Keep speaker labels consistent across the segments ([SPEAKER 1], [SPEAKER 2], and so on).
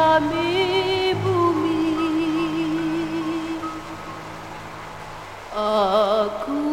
[SPEAKER 1] kami bumi. Aku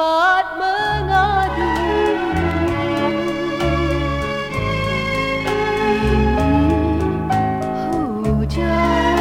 [SPEAKER 1] dapat mengadu Hujan